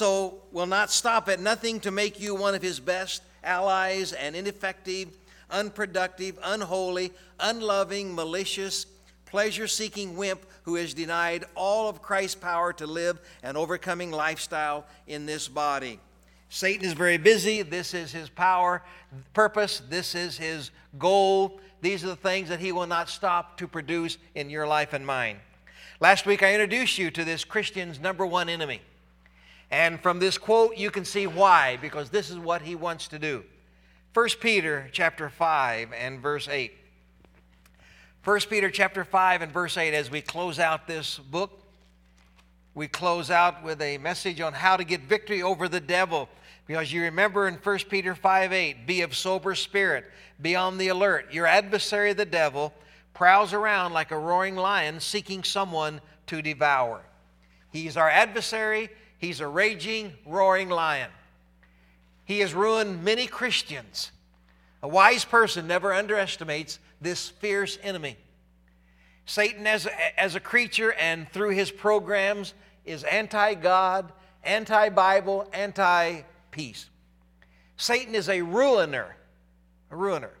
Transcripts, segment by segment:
also will not stop at nothing to make you one of his best allies and ineffective, unproductive, unholy, unloving, malicious, pleasure seeking wimp who has denied all of Christ's power to live an overcoming lifestyle in this body. Satan is very busy. This is his power, purpose. This is his goal. These are the things that he will not stop to produce in your life and mine. Last week I introduced you to this Christian's number one enemy. And from this quote you can see why because this is what he wants to do. 1 Peter chapter 5 and verse 8. 1 Peter chapter 5 and verse 8 as we close out this book we close out with a message on how to get victory over the devil because you remember in 1 Peter 5 8, be of sober spirit, be on the alert. Your adversary, the devil, prowls around like a roaring lion seeking someone to devour. He's our adversary, he's a raging, roaring lion. He has ruined many Christians. A wise person never underestimates this fierce enemy. Satan, as a, as a creature and through his programs, is anti God, anti Bible, anti peace. Satan is a ruiner, a ruiner.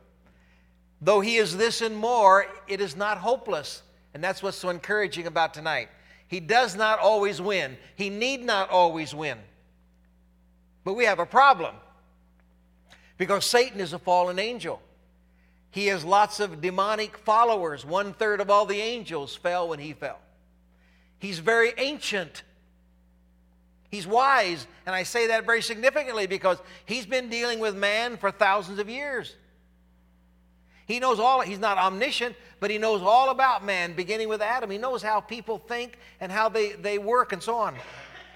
Though he is this and more, it is not hopeless. And that's what's so encouraging about tonight. He does not always win, he need not always win. But we have a problem because Satan is a fallen angel. He has lots of demonic followers. One third of all the angels fell when he fell. He's very ancient. He's wise, and I say that very significantly because he's been dealing with man for thousands of years. He knows all, he's not omniscient, but he knows all about man, beginning with Adam. He knows how people think and how they, they work and so on.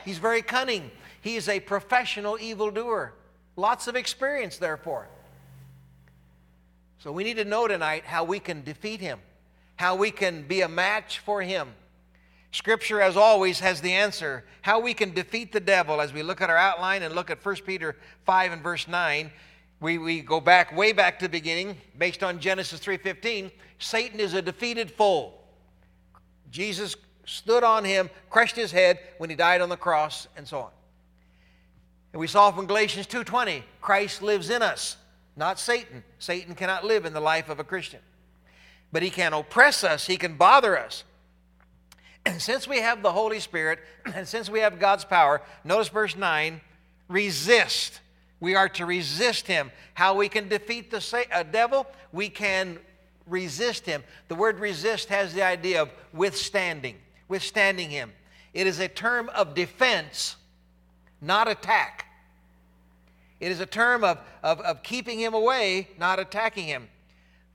He's very cunning. He is a professional evildoer. Lots of experience, therefore. So we need to know tonight how we can defeat him, how we can be a match for him. Scripture, as always, has the answer how we can defeat the devil as we look at our outline and look at 1 Peter 5 and verse 9. We, we go back, way back to the beginning, based on Genesis 3.15. Satan is a defeated foe. Jesus stood on him, crushed his head when he died on the cross, and so on. And we saw from Galatians 2.20, Christ lives in us, not Satan. Satan cannot live in the life of a Christian. But he can oppress us, he can bother us. And since we have the Holy Spirit and since we have God's power, notice verse 9 resist. We are to resist him. How we can defeat the uh, devil? We can resist him. The word resist has the idea of withstanding, withstanding him. It is a term of defense, not attack. It is a term of, of, of keeping him away, not attacking him.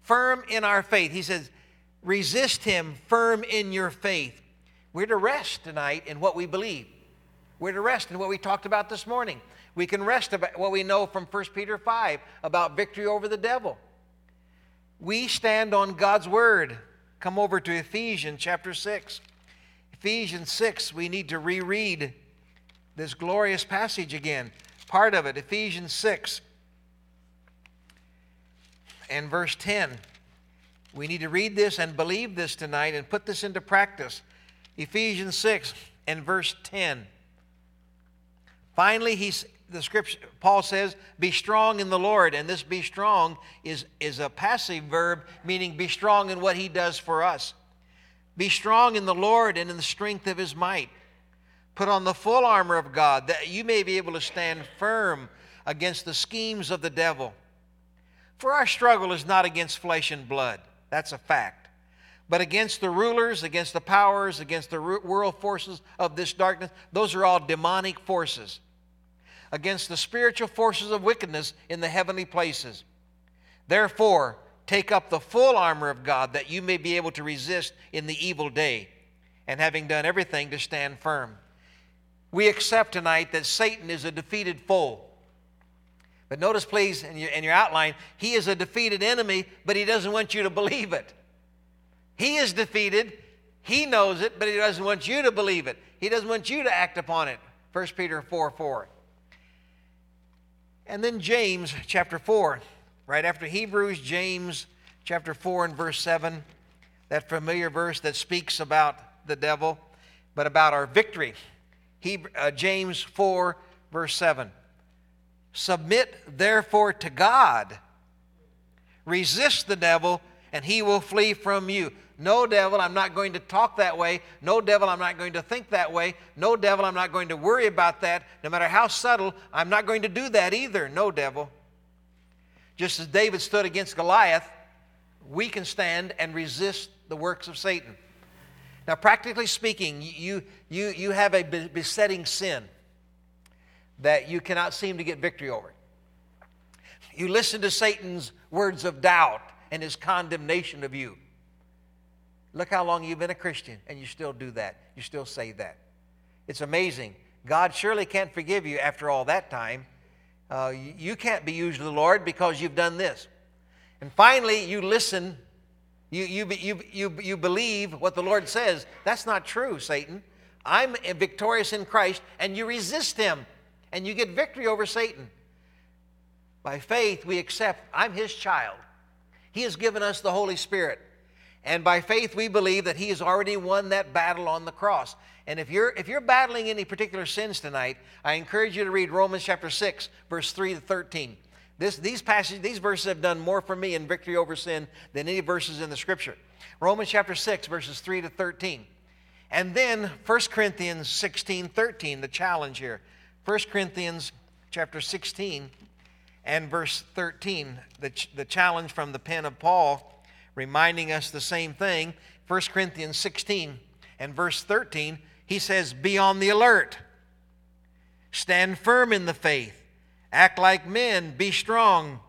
Firm in our faith. He says, resist him firm in your faith. We're to rest tonight in what we believe. We're to rest in what we talked about this morning. We can rest about what we know from 1 Peter 5 about victory over the devil. We stand on God's word. Come over to Ephesians chapter 6. Ephesians 6, we need to reread this glorious passage again. Part of it, Ephesians 6 and verse 10. We need to read this and believe this tonight and put this into practice. Ephesians 6 and verse 10. Finally, he's, the scripture, Paul says, be strong in the Lord. And this be strong is, is a passive verb, meaning be strong in what he does for us. Be strong in the Lord and in the strength of his might. Put on the full armor of God that you may be able to stand firm against the schemes of the devil. For our struggle is not against flesh and blood. That's a fact but against the rulers, against the powers, against the world forces of this darkness. Those are all demonic forces. Against the spiritual forces of wickedness in the heavenly places. Therefore, take up the full armor of God that you may be able to resist in the evil day, and having done everything to stand firm. We accept tonight that Satan is a defeated foe. But notice, please, in your, in your outline, he is a defeated enemy, but he doesn't want you to believe it. He is defeated. He knows it, but he doesn't want you to believe it. He doesn't want you to act upon it. 1 Peter 4 4. And then James chapter 4, right after Hebrews, James chapter 4 and verse 7, that familiar verse that speaks about the devil, but about our victory. He, uh, James 4, verse 7. Submit therefore to God. Resist the devil, and he will flee from you. No, devil, I'm not going to talk that way. No, devil, I'm not going to think that way. No, devil, I'm not going to worry about that. No matter how subtle, I'm not going to do that either. No, devil. Just as David stood against Goliath, we can stand and resist the works of Satan. Now, practically speaking, you, you, you have a besetting sin that you cannot seem to get victory over. You listen to Satan's words of doubt and his condemnation of you. Look how long you've been a Christian and you still do that. You still say that. It's amazing. God surely can't forgive you after all that time. Uh, you can't be used of the Lord because you've done this. And finally, you listen, you, you, you, you, you believe what the Lord says. That's not true, Satan. I'm victorious in Christ, and you resist him, and you get victory over Satan. By faith, we accept I'm his child. He has given us the Holy Spirit. And by faith, we believe that He has already won that battle on the cross. And if you're, if you're battling any particular sins tonight, I encourage you to read Romans chapter 6, verse 3 to 13. This, these passages, these verses have done more for me in victory over sin than any verses in the Scripture. Romans chapter 6, verses 3 to 13. And then 1 Corinthians 16, 13, the challenge here. 1 Corinthians chapter 16 and verse 13, the, the challenge from the pen of Paul reminding us the same thing. 1 Corinthians 16 and verse 13, he says, Be on the alert, stand firm in the faith, act like men, be strong.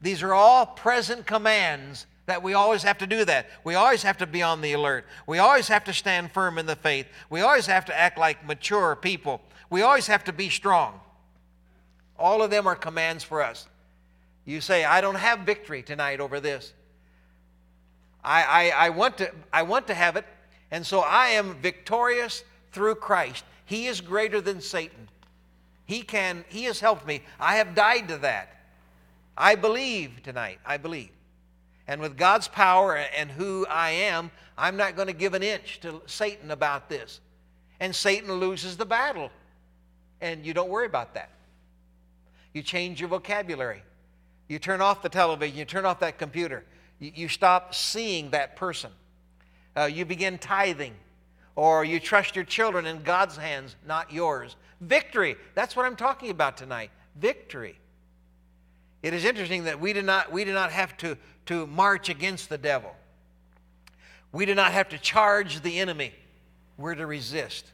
These are all present commands that we always have to do that. We always have to be on the alert. We always have to stand firm in the faith. We always have to act like mature people. We always have to be strong. All of them are commands for us. You say, I don't have victory tonight over this. I, I, I, want to, I want to have it, and so I am victorious through Christ. He is greater than Satan. He can, He has helped me. I have died to that. I believe tonight. I believe. And with God's power and who I am, I'm not going to give an inch to Satan about this. And Satan loses the battle. And you don't worry about that. You change your vocabulary. You turn off the television, you turn off that computer. You, stop seeing that person. Uh, you begin tithing, or you trust your children in God's hands, not yours. Victory. That's what I'm talking about tonight. Victory. It is interesting that we do not, we do not have to, to march against the devil. We do not have to charge the enemy. We're to resist.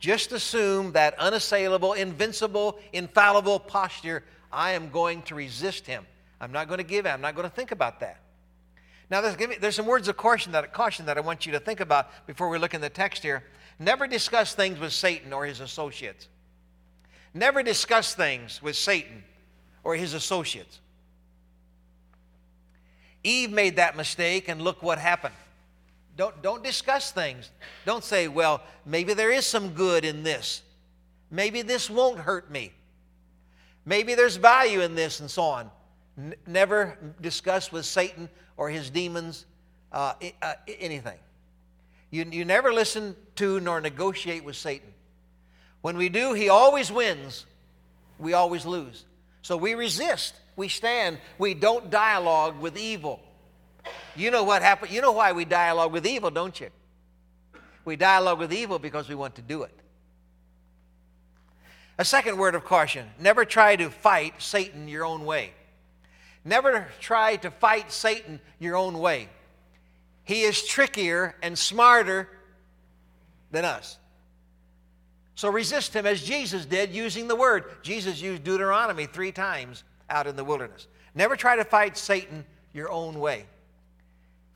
Just assume that unassailable, invincible, infallible posture. I am going to resist him. I'm not going to give in. I'm not going to think about that. Now, there's, there's some words of caution that, caution that I want you to think about before we look in the text here. Never discuss things with Satan or his associates. Never discuss things with Satan or his associates. Eve made that mistake, and look what happened. Don't, don't discuss things. Don't say, well, maybe there is some good in this. Maybe this won't hurt me. Maybe there's value in this, and so on. Never discuss with Satan or his demons uh, uh, anything. You, you never listen to nor negotiate with Satan. When we do, he always wins, we always lose. So we resist, we stand, we don't dialogue with evil. You know what happened? You know why we dialogue with evil, don't you? We dialogue with evil because we want to do it. A second word of caution never try to fight Satan your own way. Never try to fight Satan your own way. He is trickier and smarter than us. So resist him as Jesus did using the word. Jesus used Deuteronomy three times out in the wilderness. Never try to fight Satan your own way.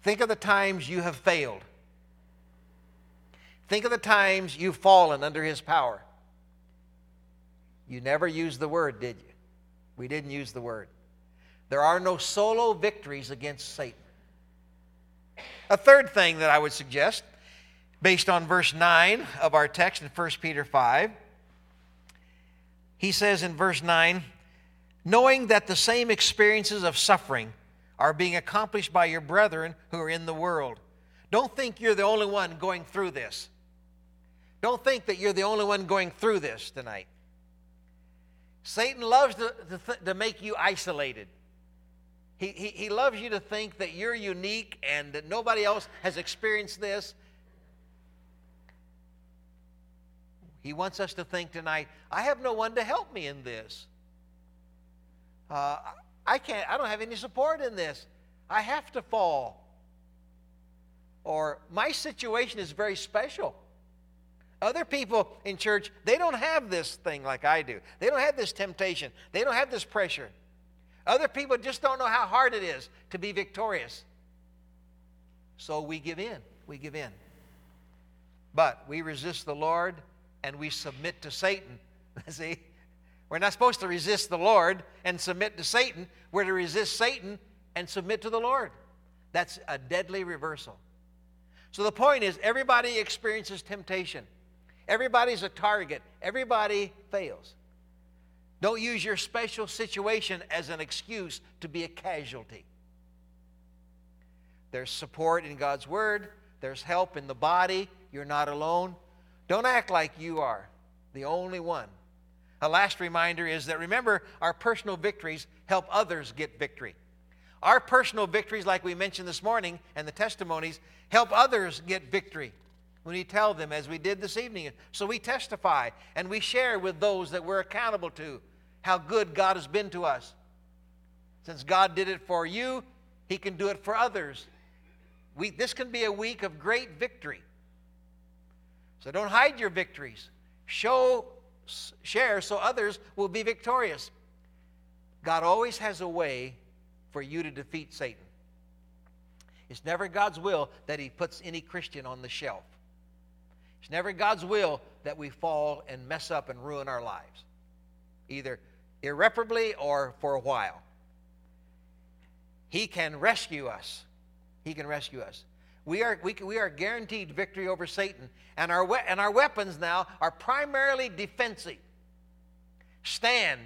Think of the times you have failed. Think of the times you've fallen under his power. You never used the word, did you? We didn't use the word. There are no solo victories against Satan. A third thing that I would suggest, based on verse 9 of our text in 1 Peter 5, he says in verse 9, knowing that the same experiences of suffering are being accomplished by your brethren who are in the world. Don't think you're the only one going through this. Don't think that you're the only one going through this tonight. Satan loves to, to, to make you isolated. He, he, he loves you to think that you're unique and that nobody else has experienced this. He wants us to think tonight, I have no one to help me in this. Uh, I can't, I don't have any support in this. I have to fall. Or my situation is very special. Other people in church, they don't have this thing like I do. They don't have this temptation. They don't have this pressure. Other people just don't know how hard it is to be victorious. So we give in. We give in. But we resist the Lord and we submit to Satan. See? We're not supposed to resist the Lord and submit to Satan. We're to resist Satan and submit to the Lord. That's a deadly reversal. So the point is, everybody experiences temptation. Everybody's a target. Everybody fails. Don't use your special situation as an excuse to be a casualty. There's support in God's Word, there's help in the body. You're not alone. Don't act like you are the only one. A last reminder is that remember, our personal victories help others get victory. Our personal victories, like we mentioned this morning, and the testimonies, help others get victory when we tell them, as we did this evening. So we testify and we share with those that we're accountable to how good God has been to us. Since God did it for you, He can do it for others. We, this can be a week of great victory. So don't hide your victories. Show, share so others will be victorious. God always has a way for you to defeat Satan. It's never God's will that He puts any Christian on the shelf. It's never God's will that we fall and mess up and ruin our lives, either irreparably or for a while. He can rescue us. He can rescue us. We are, we, we are guaranteed victory over Satan, and our, we, and our weapons now are primarily defensive. Stand,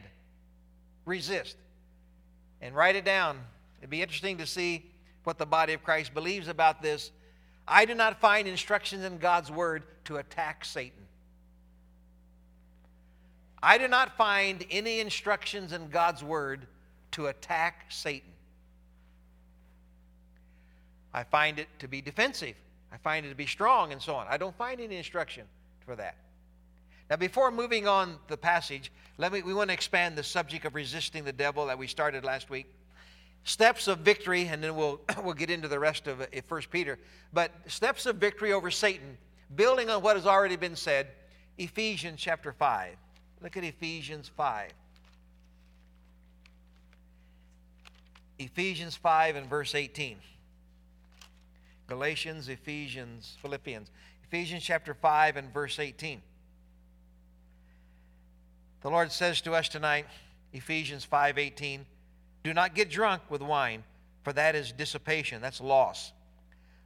resist, and write it down. It'd be interesting to see what the body of Christ believes about this I do not find instructions in God's word to attack Satan. I do not find any instructions in God's word to attack Satan. I find it to be defensive. I find it to be strong and so on. I don't find any instruction for that. Now, before moving on the passage, let me, we want to expand the subject of resisting the devil that we started last week steps of victory, and then we'll, we'll get into the rest of uh, it, 1 Peter. But steps of victory over Satan, building on what has already been said, Ephesians chapter 5. Look at Ephesians 5. Ephesians 5 and verse 18. Galatians, Ephesians, Philippians. Ephesians chapter 5 and verse 18. The Lord says to us tonight, Ephesians 5 18, do not get drunk with wine, for that is dissipation, that's loss.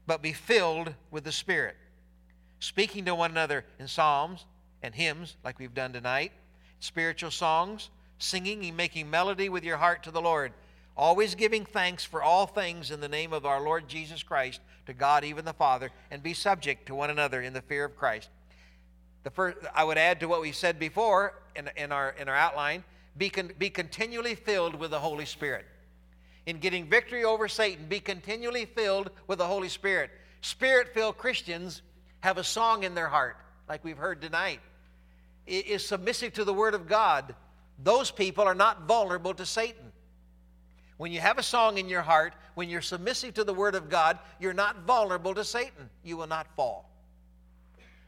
But be filled with the Spirit, speaking to one another in psalms and hymns, like we've done tonight, spiritual songs, singing and making melody with your heart to the Lord, always giving thanks for all things in the name of our Lord Jesus Christ to God, even the Father, and be subject to one another in the fear of Christ. The first, I would add to what we said before in, in, our, in our outline be, con- be continually filled with the Holy Spirit. In getting victory over Satan, be continually filled with the Holy Spirit. Spirit filled Christians have a song in their heart, like we've heard tonight. It is submissive to the Word of God. Those people are not vulnerable to Satan. When you have a song in your heart, when you're submissive to the Word of God, you're not vulnerable to Satan. You will not fall.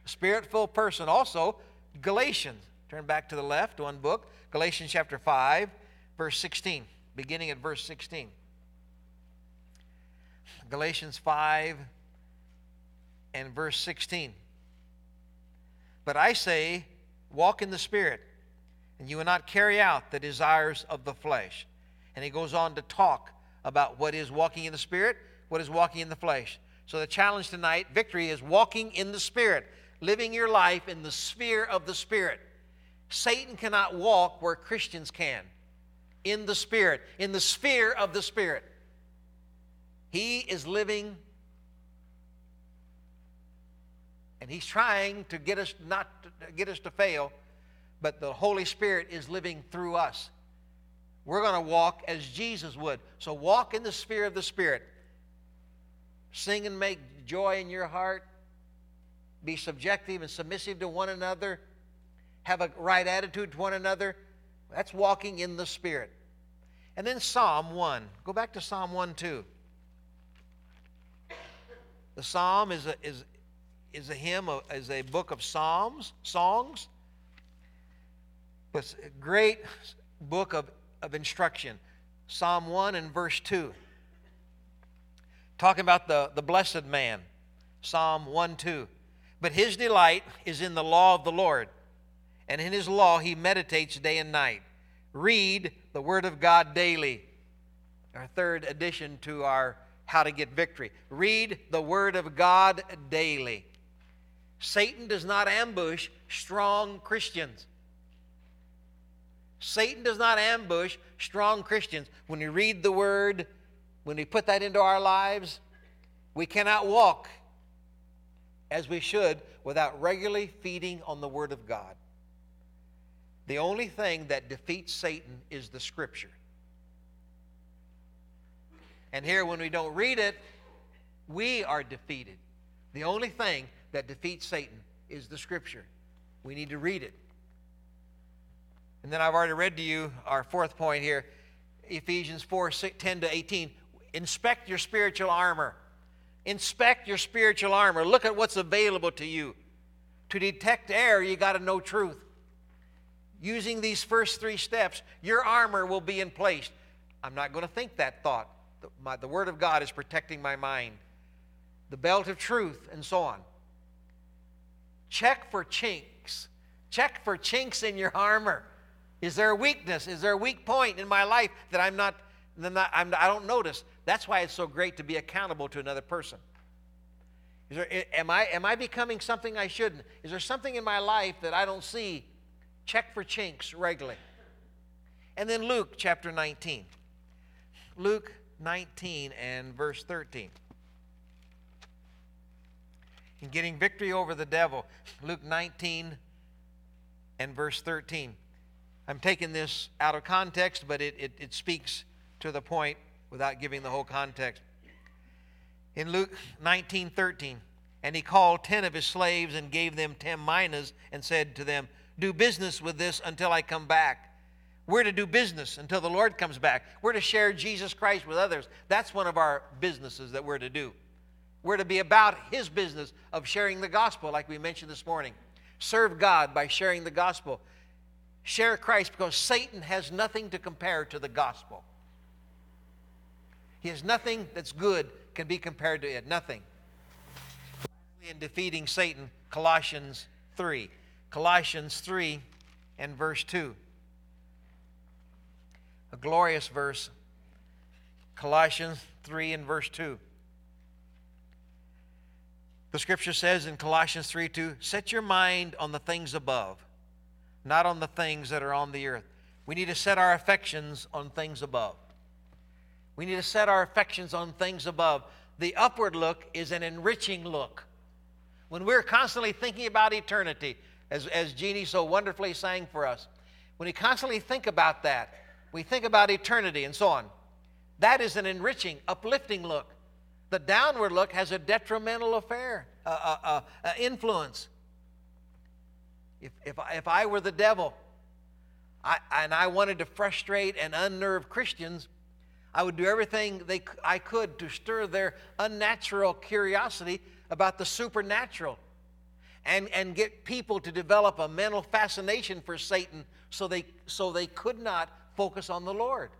A spirit filled person, also, Galatians. Turn back to the left, one book. Galatians chapter 5, verse 16, beginning at verse 16. Galatians 5 and verse 16. But I say, walk in the Spirit, and you will not carry out the desires of the flesh. And he goes on to talk about what is walking in the Spirit, what is walking in the flesh. So the challenge tonight, victory, is walking in the Spirit, living your life in the sphere of the Spirit. Satan cannot walk where Christians can in the Spirit, in the sphere of the Spirit. He is living And he's trying to get us not to get us to fail, but the Holy Spirit is living through us. We're going to walk as Jesus would. So walk in the sphere of the Spirit. Sing and make joy in your heart. Be subjective and submissive to one another. Have a right attitude to one another. That's walking in the Spirit. And then Psalm 1. Go back to Psalm 1 2. The Psalm is a, is, is a hymn, of, is a book of Psalms, songs. It's a great book of, of instruction. Psalm 1 and verse 2. Talking about the, the blessed man. Psalm 1 2. But his delight is in the law of the Lord, and in his law he meditates day and night. Read the Word of God daily. Our third addition to our How to Get Victory. Read the Word of God daily. Satan does not ambush strong Christians. Satan does not ambush strong Christians. When we read the Word, when we put that into our lives, we cannot walk as we should without regularly feeding on the Word of God. The only thing that defeats Satan is the Scripture. And here, when we don't read it, we are defeated. The only thing that defeats Satan is the Scripture. We need to read it. And then I've already read to you our fourth point here Ephesians 4 6, 10 to 18. Inspect your spiritual armor. Inspect your spiritual armor. Look at what's available to you. To detect error, you got to know truth using these first three steps, your armor will be in place. I'm not going to think that thought. The, my, the Word of God is protecting my mind. The belt of truth, and so on. Check for chinks. Check for chinks in your armor. Is there a weakness? Is there a weak point in my life that I'm not, not I'm, I don't notice? That's why it's so great to be accountable to another person. Is there, am, I, am I becoming something I shouldn't? Is there something in my life that I don't see Check for chinks regularly. And then Luke chapter 19. Luke 19 and verse 13. In getting victory over the devil, Luke 19 and verse 13. I'm taking this out of context, but it, it, it speaks to the point without giving the whole context. In Luke 19 13, and he called ten of his slaves and gave them ten minas and said to them, do business with this until I come back. We're to do business until the Lord comes back. We're to share Jesus Christ with others. That's one of our businesses that we're to do. We're to be about His business of sharing the gospel, like we mentioned this morning. Serve God by sharing the gospel. Share Christ because Satan has nothing to compare to the gospel. He has nothing that's good can be compared to it. Nothing. In defeating Satan, Colossians 3. Colossians 3 and verse 2. A glorious verse. Colossians 3 and verse 2. The scripture says in Colossians 3 2, set your mind on the things above, not on the things that are on the earth. We need to set our affections on things above. We need to set our affections on things above. The upward look is an enriching look. When we're constantly thinking about eternity, as, as Jeannie so wonderfully sang for us. When we constantly think about that, we think about eternity and so on. That is an enriching, uplifting look. The downward look has a detrimental affair, uh, uh, uh, uh, influence. If, if, I, if I were the devil I, and I wanted to frustrate and unnerve Christians, I would do everything they, I could to stir their unnatural curiosity about the supernatural and, and get people to develop a mental fascination for Satan so they, so they could not focus on the Lord.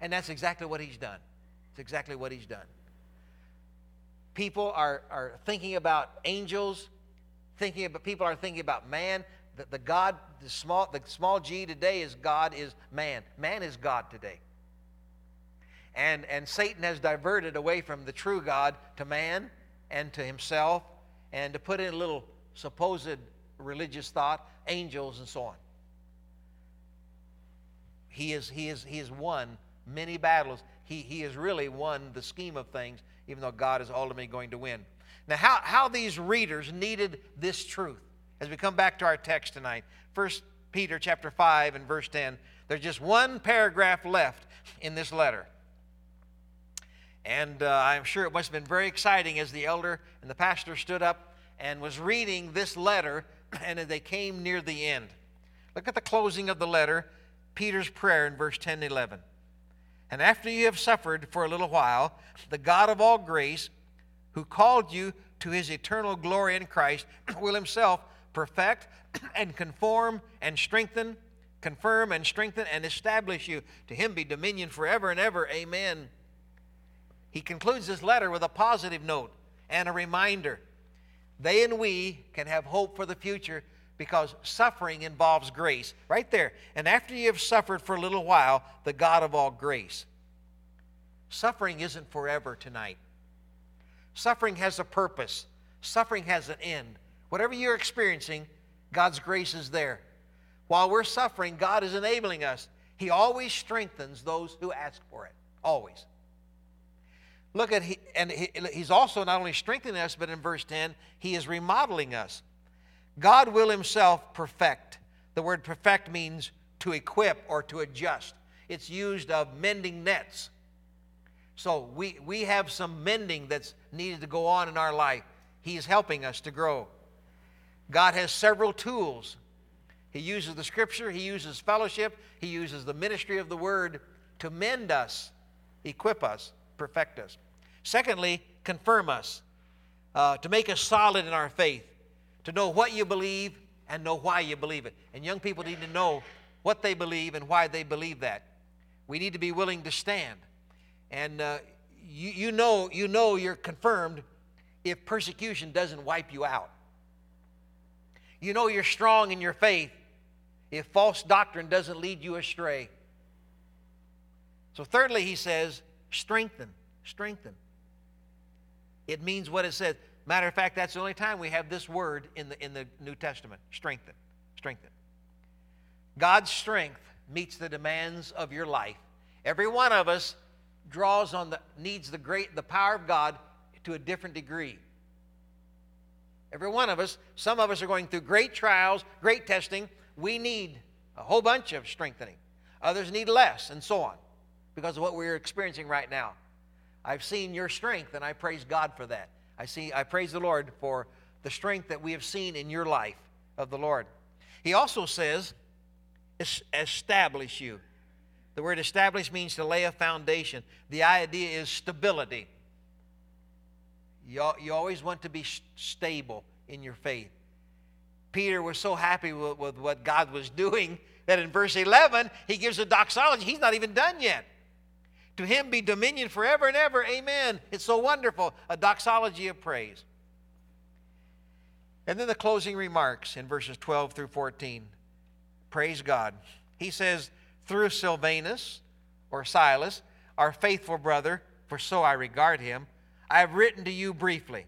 And that's exactly what he's done. It's exactly what he's done. People are, are thinking about angels, thinking about people are thinking about man. The, the God, the small, the small g today is God is man. Man is God today. And, and Satan has diverted away from the true God to man and to himself and to put in a little supposed religious thought, angels and so on. He, is, he, is, he has won many battles. He, he has really won the scheme of things, even though God is ultimately going to win. Now, how, how these readers needed this truth as we come back to our text tonight. First Peter chapter 5 and verse 10. There's just one paragraph left in this letter. And uh, I'm sure it must have been very exciting as the elder and the pastor stood up and was reading this letter, and they came near the end. Look at the closing of the letter, Peter's prayer in verse 10 and 11. And after you have suffered for a little while, the God of all grace, who called you to his eternal glory in Christ, will himself perfect and conform and strengthen, confirm and strengthen and establish you. To him be dominion forever and ever. Amen. He concludes this letter with a positive note and a reminder. They and we can have hope for the future because suffering involves grace. Right there. And after you have suffered for a little while, the God of all grace. Suffering isn't forever tonight. Suffering has a purpose, suffering has an end. Whatever you're experiencing, God's grace is there. While we're suffering, God is enabling us. He always strengthens those who ask for it. Always. Look at, he, and he, he's also not only strengthening us, but in verse 10, he is remodeling us. God will himself perfect. The word perfect means to equip or to adjust. It's used of mending nets. So we, we have some mending that's needed to go on in our life. He is helping us to grow. God has several tools. He uses the scripture, He uses fellowship, He uses the ministry of the word to mend us, equip us perfect us. Secondly, confirm us, uh, to make us solid in our faith, to know what you believe and know why you believe it. And young people need to know what they believe and why they believe that. We need to be willing to stand. And uh, you, you, know, you know you're confirmed if persecution doesn't wipe you out. You know you're strong in your faith if false doctrine doesn't lead you astray. So, thirdly, he says, Strengthen. Strengthen. It means what it says. Matter of fact, that's the only time we have this word in the, in the New Testament strengthen. Strengthen. God's strength meets the demands of your life. Every one of us draws on the needs the great the power of God to a different degree. Every one of us, some of us are going through great trials, great testing. We need a whole bunch of strengthening. Others need less, and so on because of what we're experiencing right now. I've seen your strength, and I praise God for that. I see, I praise the Lord for the strength that we have seen in your life of the Lord. He also says, establish you. The word establish means to lay a foundation. The idea is stability. You, you always want to be stable in your faith. Peter was so happy with, with what God was doing that in verse 11, he gives a doxology. He's not even done yet. To him be dominion forever and ever. Amen. It's so wonderful. A doxology of praise. And then the closing remarks in verses 12 through 14. Praise God. He says, through Silvanus or Silas, our faithful brother, for so I regard him, I have written to you briefly.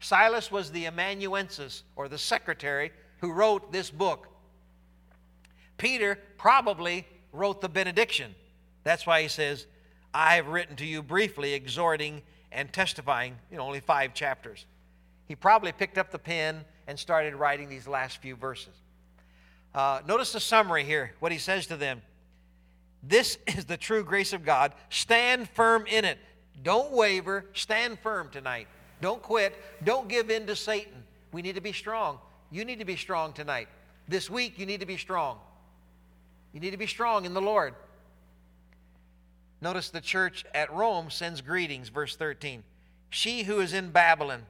Silas was the amanuensis or the secretary who wrote this book. Peter probably wrote the benediction that's why he says, I have written to you briefly, exhorting and testifying, you know, only five chapters. He probably picked up the pen and started writing these last few verses. Uh, notice the summary here, what he says to them. This is the true grace of God. Stand firm in it. Don't waver. Stand firm tonight. Don't quit. Don't give in to Satan. We need to be strong. You need to be strong tonight. This week, you need to be strong. You need to be strong in the Lord. Notice the church at Rome sends greetings, verse 13. She who is in Babylon,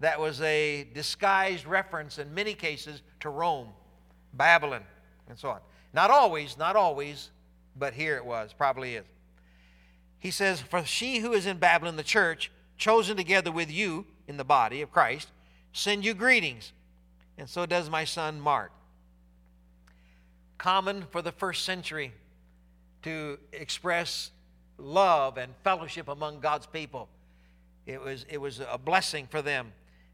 that was a disguised reference in many cases to Rome, Babylon, and so on. Not always, not always, but here it was, probably is. He says, For she who is in Babylon, the church, chosen together with you in the body of Christ, send you greetings. And so does my son Mark. Common for the first century to express love and fellowship among God's people. It was, it was a blessing for them.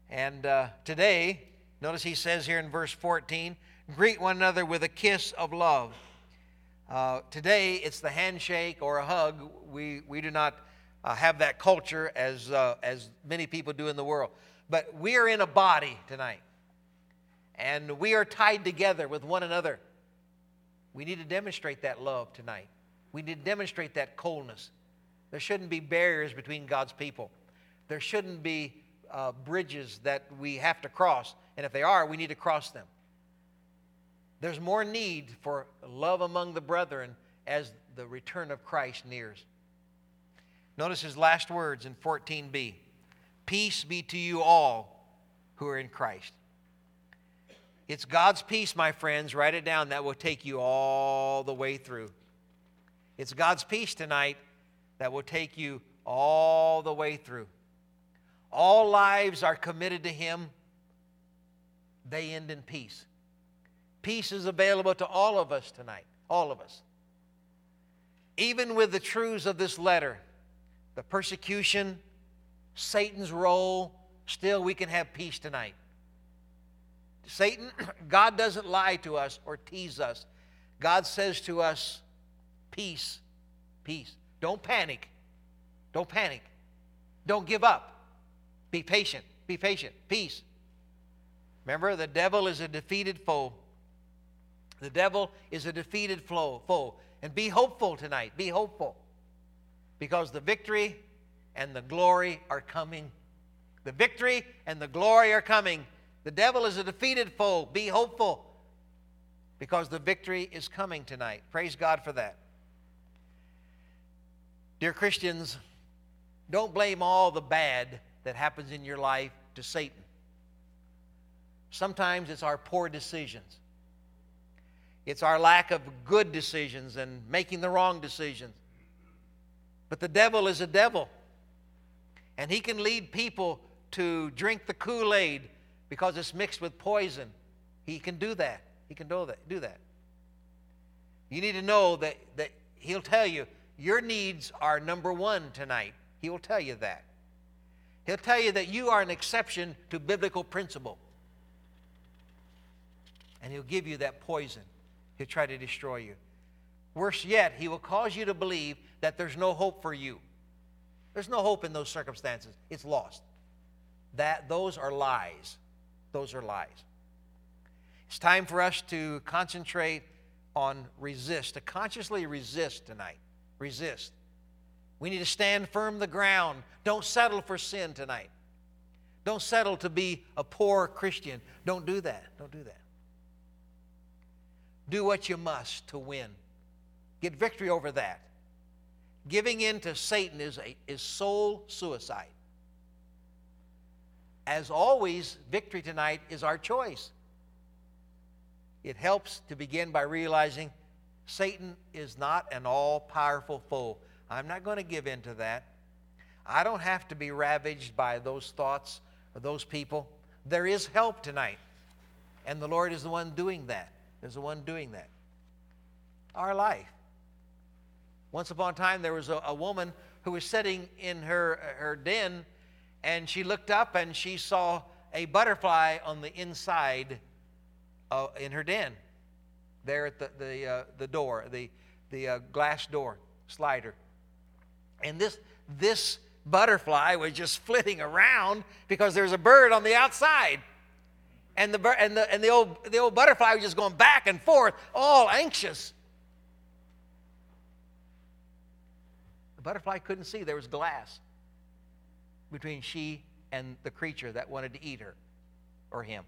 And uh, today, notice he says here in verse 14, greet one another with a kiss of love. Uh, today, it's the handshake or a hug. We, we do not uh, have that culture as, uh, as many people do in the world. But we are in a body tonight, and we are tied together with one another. We need to demonstrate that love tonight. We need to demonstrate that coldness. There shouldn't be barriers between God's people. There shouldn't be uh, bridges that we have to cross. And if they are, we need to cross them. There's more need for love among the brethren as the return of Christ nears. Notice his last words in 14b Peace be to you all who are in Christ. It's God's peace, my friends, write it down, that will take you all the way through. It's God's peace tonight that will take you all the way through. All lives are committed to Him, they end in peace. Peace is available to all of us tonight, all of us. Even with the truths of this letter, the persecution, Satan's role, still we can have peace tonight. Satan, God doesn't lie to us or tease us. God says to us, peace, peace. Don't panic. Don't panic. Don't give up. Be patient. Be patient. Peace. Remember, the devil is a defeated foe. The devil is a defeated foe. And be hopeful tonight. Be hopeful. Because the victory and the glory are coming. The victory and the glory are coming. The devil is a defeated foe. Be hopeful. Because the victory is coming tonight. Praise God for that. Dear Christians, don't blame all the bad that happens in your life to Satan. Sometimes it's our poor decisions. It's our lack of good decisions and making the wrong decisions. But the devil is a devil. And he can lead people to drink the Kool Aid because it's mixed with poison. He can do that. He can do that. Do that. You need to know that, that he'll tell you your needs are number one tonight. He will tell you that. He'll tell you that you are an exception to biblical principle. And he'll give you that poison. He'll try to destroy you. Worse yet, he will cause you to believe that there's no hope for you. There's no hope in those circumstances. It's lost. That those are lies. Those are lies. It's time for us to concentrate on resist, to consciously resist tonight. Resist. We need to stand firm the ground. Don't settle for sin tonight. Don't settle to be a poor Christian. Don't do that. Don't do that. Do what you must to win. Get victory over that. Giving in to Satan is, a, is soul suicide. As always, victory tonight is our choice. It helps to begin by realizing Satan is not an all powerful foe. I'm not going to give in to that. I don't have to be ravaged by those thoughts or those people. There is help tonight. And the Lord is the one doing that. Is the one doing that. Our life. Once upon a time, there was a, a woman who was sitting in her, her den, and she looked up and she saw a butterfly on the inside uh, in her den, there at the, the, uh, the door, the, the uh, glass door slider. And this, this butterfly was just flitting around because there's a bird on the outside. And the, and, the, and the, old, the old butterfly was just going back and forth, all anxious. The butterfly couldn't see, there was glass between she and the creature that wanted to eat her or him.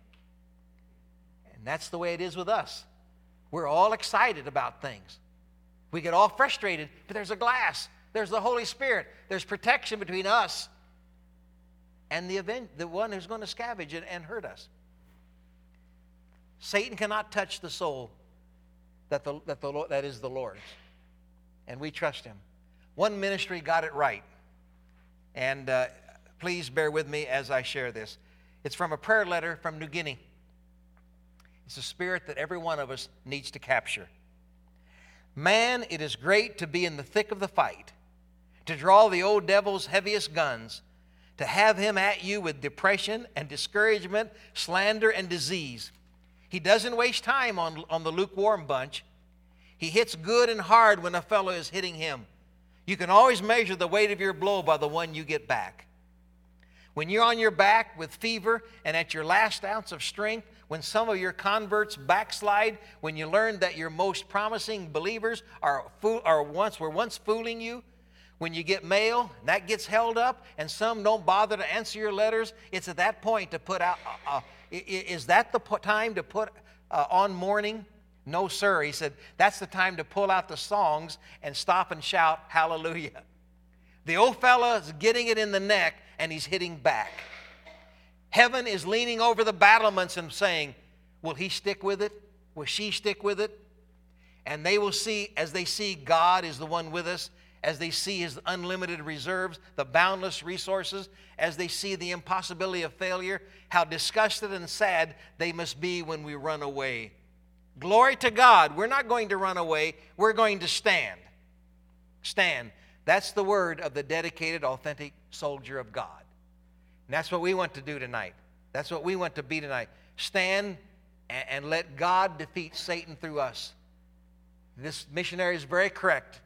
And that's the way it is with us. We're all excited about things. We get all frustrated, but there's a glass there's the Holy Spirit. There's protection between us and the event, the one who's going to scavenge and, and hurt us. Satan cannot touch the soul that, the, that, the, that is the Lord's. And we trust him. One ministry got it right. And uh, please bear with me as I share this. It's from a prayer letter from New Guinea. It's a spirit that every one of us needs to capture. Man, it is great to be in the thick of the fight to draw the old devil's heaviest guns, to have him at you with depression and discouragement, slander and disease. He doesn't waste time on, on the lukewarm bunch. He hits good and hard when a fellow is hitting him. You can always measure the weight of your blow by the one you get back. When you're on your back with fever and at your last ounce of strength, when some of your converts backslide, when you learn that your most promising believers are, fool, are once were once fooling you, when you get mail and that gets held up and some don't bother to answer your letters, it's at that point to put out. Uh, uh, is that the time to put uh, on mourning? No, sir. He said, that's the time to pull out the songs and stop and shout, Hallelujah. The old fella is getting it in the neck and he's hitting back. Heaven is leaning over the battlements and saying, Will he stick with it? Will she stick with it? And they will see, as they see God is the one with us, as they see his unlimited reserves, the boundless resources, as they see the impossibility of failure, how disgusted and sad they must be when we run away Glory to God. We're not going to run away, we're going to stand. Stand. That's the word of the dedicated, authentic soldier of God. And that's what we want to do tonight. That's what we want to be tonight. Stand and, and let God defeat Satan through us. This missionary is very correct.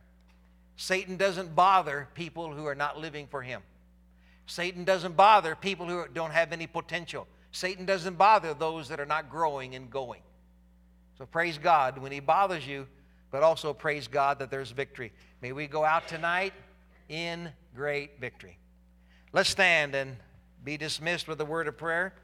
Satan doesn't bother people who are not living for him. Satan doesn't bother people who don't have any potential. Satan doesn't bother those that are not growing and going. So praise God when He bothers you, but also praise God that there's victory. May we go out tonight in great victory. Let's stand and be dismissed with a word of prayer.